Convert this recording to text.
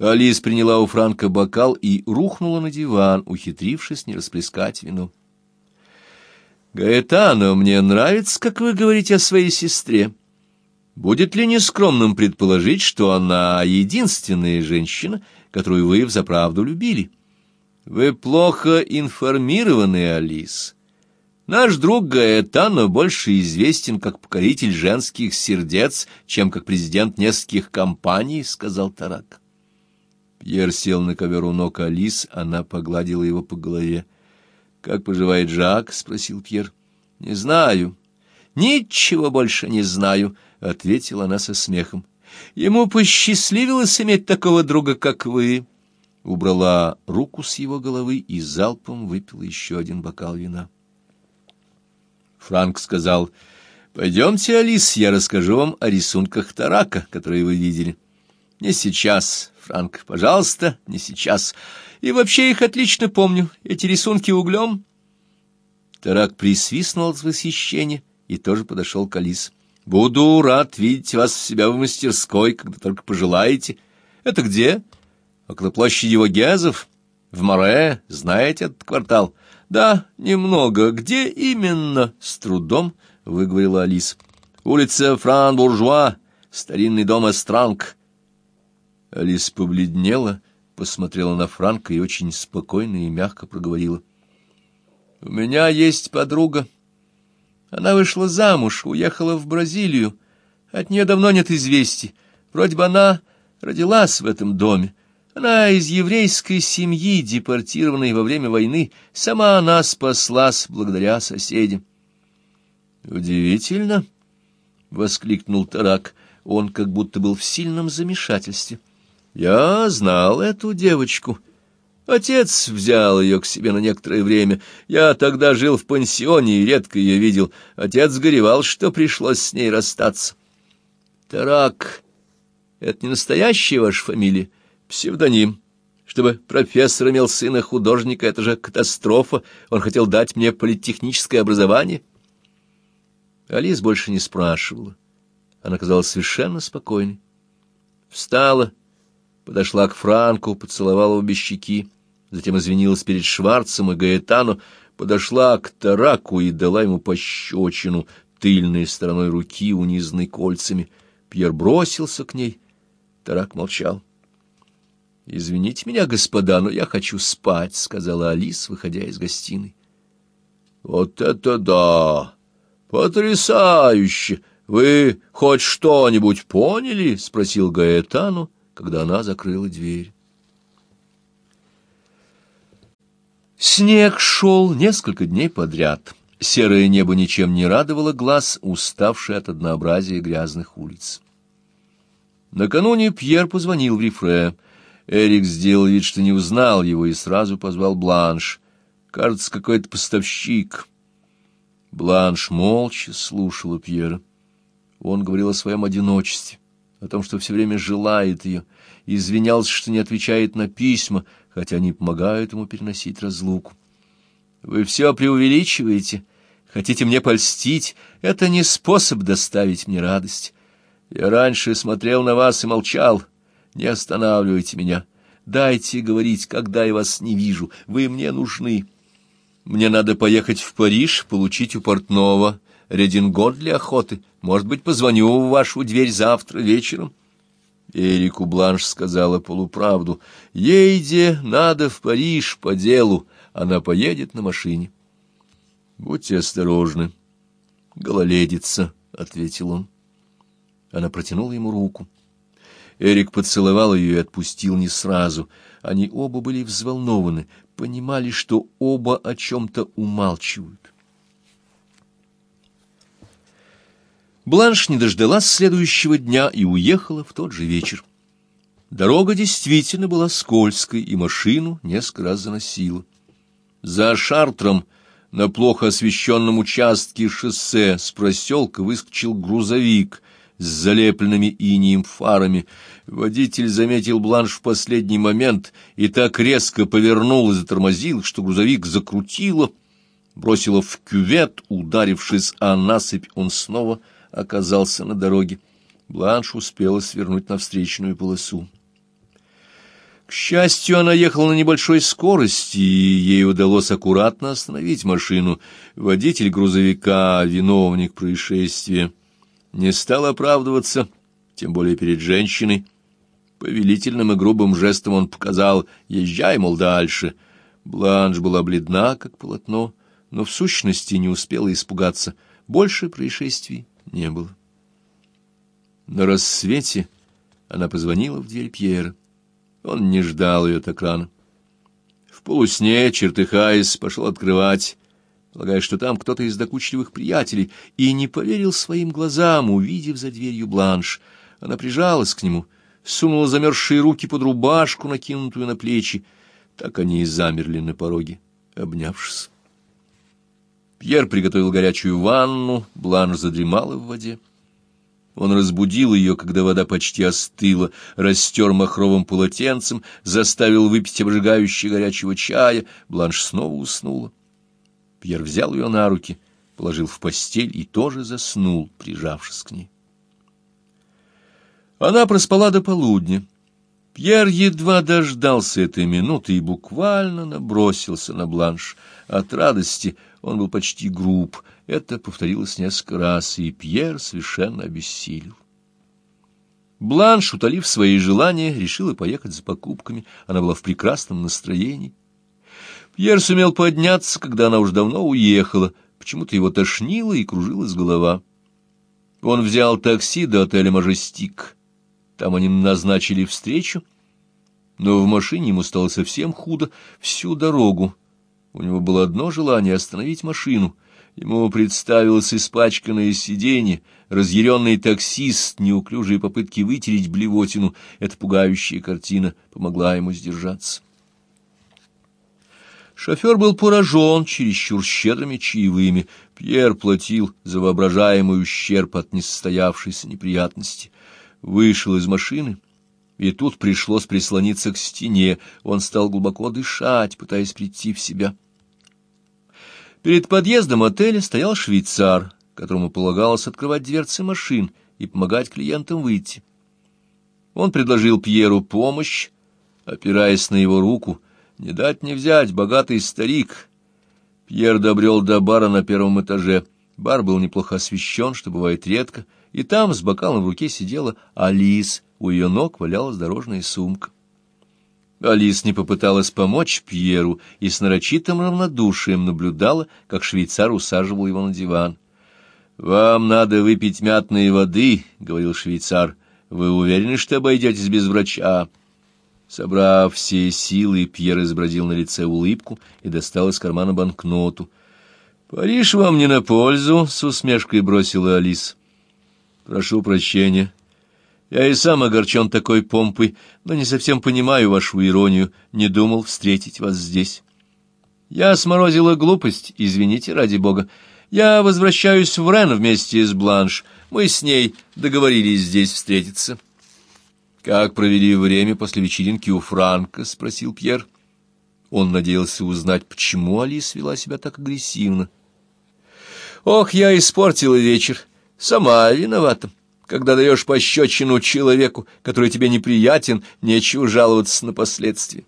Алис приняла у Франка бокал и рухнула на диван, ухитрившись не расплескать вино. «Гаэтано, мне нравится, как вы говорите о своей сестре. Будет ли нескромным предположить, что она единственная женщина, которую вы взаправду любили? Вы плохо информированы, Алис». Наш друг Гаэтано больше известен как покоритель женских сердец, чем как президент нескольких компаний, — сказал Тарак. Пьер сел на ковер у ног Алис, она погладила его по голове. — Как поживает Жак? — спросил Пьер. — Не знаю. — Ничего больше не знаю, — ответила она со смехом. — Ему посчастливилось иметь такого друга, как вы. Убрала руку с его головы и залпом выпила еще один бокал вина. Франк сказал, «Пойдемте, Алис, я расскажу вам о рисунках Тарака, которые вы видели». «Не сейчас, Франк, пожалуйста, не сейчас. И вообще их отлично помню. Эти рисунки углем». Тарак присвистнул от восхищения и тоже подошел к Алис. «Буду рад видеть вас в себя в мастерской, когда только пожелаете. Это где? Около площади Вогезов? В Море? Знаете этот квартал?» Да, немного. Где именно? С трудом выговорила Алис. Улица Фран-Буржуа, старинный дом Эстранг. Алис побледнела, посмотрела на Франка и очень спокойно и мягко проговорила. У меня есть подруга. Она вышла замуж, уехала в Бразилию. От нее давно нет известий. Вроде бы она родилась в этом доме. Она из еврейской семьи, депортированной во время войны. Сама она спаслась благодаря соседям. «Удивительно!» — воскликнул Тарак. Он как будто был в сильном замешательстве. «Я знал эту девочку. Отец взял ее к себе на некоторое время. Я тогда жил в пансионе и редко ее видел. Отец горевал, что пришлось с ней расстаться». «Тарак, это не настоящая ваша фамилия?» Псевдоним. Чтобы профессор имел сына художника, это же катастрофа. Он хотел дать мне политехническое образование. Алис больше не спрашивала. Она казалась совершенно спокойной. Встала, подошла к Франку, поцеловала обе щеки, затем извинилась перед Шварцем и Гаэтану, подошла к Тараку и дала ему пощечину тыльной стороной руки, унизанной кольцами. Пьер бросился к ней. Тарак молчал. «Извините меня, господа, но я хочу спать», — сказала Алис, выходя из гостиной. «Вот это да! Потрясающе! Вы хоть что-нибудь поняли?» — спросил Гаэтану, когда она закрыла дверь. Снег шел несколько дней подряд. Серое небо ничем не радовало глаз, уставший от однообразия грязных улиц. Накануне Пьер позвонил в Рифре — Эрик сделал вид, что не узнал его, и сразу позвал Бланш. Кажется, какой-то поставщик. Бланш молча слушала Пьера. Он говорил о своем одиночестве, о том, что все время желает ее, извинялся, что не отвечает на письма, хотя они помогают ему переносить разлуку. «Вы все преувеличиваете, хотите мне польстить, это не способ доставить мне радость. Я раньше смотрел на вас и молчал». Не останавливайте меня. Дайте говорить, когда я вас не вижу. Вы мне нужны. Мне надо поехать в Париж, получить у портного редингот для охоты. Может быть, позвоню в вашу дверь завтра вечером. Эрику Бланш сказала полуправду. Ейде надо в Париж по делу. Она поедет на машине. Будьте осторожны. Гололедица, — ответил он. Она протянула ему руку. Эрик поцеловал ее и отпустил не сразу. Они оба были взволнованы, понимали, что оба о чем-то умалчивают. Бланш не дождалась следующего дня и уехала в тот же вечер. Дорога действительно была скользкой, и машину несколько раз заносила. За Шартром на плохо освещенном участке шоссе с проселка выскочил грузовик — с залепленными инием фарами. Водитель заметил бланш в последний момент и так резко повернул и затормозил, что грузовик закрутило, бросило в кювет, ударившись о насыпь, он снова оказался на дороге. Бланш успела свернуть на встречную полосу. счастью, она ехала на небольшой скорости, и ей удалось аккуратно остановить машину. Водитель грузовика, виновник происшествия, не стал оправдываться, тем более перед женщиной. Повелительным и грубым жестом он показал «Езжай, мол, дальше». Бланш была бледна, как полотно, но в сущности не успела испугаться. Больше происшествий не было. На рассвете она позвонила в дверь Пьера. Он не ждал ее так рано. В полусне, чертыхаясь, пошел открывать, полагая, что там кто-то из докучливых приятелей, и не поверил своим глазам, увидев за дверью бланш. Она прижалась к нему, сунула замерзшие руки под рубашку, накинутую на плечи. Так они и замерли на пороге, обнявшись. Пьер приготовил горячую ванну, бланш задремала в воде. Он разбудил ее, когда вода почти остыла, растер махровым полотенцем, заставил выпить обжигающий горячего чая. Бланш снова уснула. Пьер взял ее на руки, положил в постель и тоже заснул, прижавшись к ней. Она проспала до полудня. Пьер едва дождался этой минуты и буквально набросился на бланш. От радости он был почти груб. Это повторилось несколько раз, и Пьер совершенно обессилел. Бланш, утолив свои желания, решила поехать за покупками. Она была в прекрасном настроении. Пьер сумел подняться, когда она уж давно уехала. Почему-то его тошнило и кружилась голова. Он взял такси до отеля «Мажестик». Там они назначили встречу, но в машине ему стало совсем худо всю дорогу. У него было одно желание — остановить машину. Ему представилось испачканное сиденье, разъяренный таксист, неуклюжие попытки вытереть блевотину. Эта пугающая картина помогла ему сдержаться. Шофер был поражен чересчур щедрыми чаевыми. Пьер платил за воображаемый ущерб от несостоявшейся неприятности вышел из машины, и тут пришлось прислониться к стене. Он стал глубоко дышать, пытаясь прийти в себя. Перед подъездом отеля стоял швейцар, которому полагалось открывать дверцы машин и помогать клиентам выйти. Он предложил Пьеру помощь, опираясь на его руку. Не дать не взять, богатый старик. Пьер добрел до бара на первом этаже. Бар был неплохо освещен, что бывает редко, — и там с бокалом в руке сидела Алис, у ее ног валялась дорожная сумка. Алис не попыталась помочь Пьеру и с нарочитым равнодушием наблюдала, как швейцар усаживал его на диван. «Вам надо выпить мятной воды», — говорил швейцар. «Вы уверены, что обойдетесь без врача?» Собрав все силы, Пьер изобразил на лице улыбку и достал из кармана банкноту. «Париж вам не на пользу», — с усмешкой бросила Алис. Прошу прощения. Я и сам огорчен такой помпой, но не совсем понимаю вашу иронию, не думал встретить вас здесь. Я сморозила глупость, извините, ради бога. Я возвращаюсь в Рен вместе с Бланш. Мы с ней договорились здесь встретиться. Как провели время после вечеринки у Франка, спросил Пьер. Он надеялся узнать, почему Алис вела себя так агрессивно. Ох, я испортила вечер. Сама виновата. Когда даешь пощечину человеку, который тебе неприятен, нечего жаловаться на последствия.